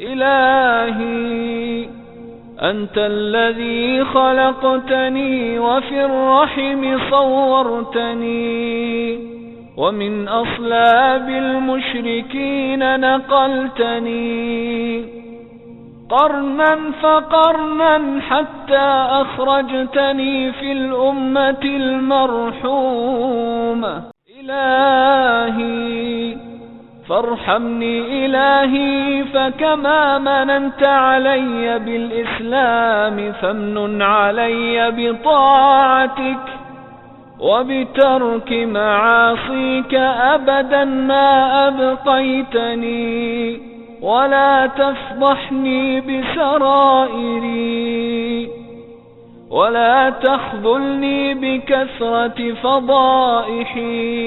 إلهي أنت الذي خلقتني وفي الرحم صورتني. ومن أصلاب المشركين نقلتني. قرنا فقرنا حتى أخرجتني في الأمة المرحومة. إلهي فارحمني إلهي فكما مننت علي بالإسلام فامنن علي بطاعتك وبترك معاصيك أبدا ما أبقيتني ولا تفضحني بسرائري ولا تخذلني بكثرة فضائحي.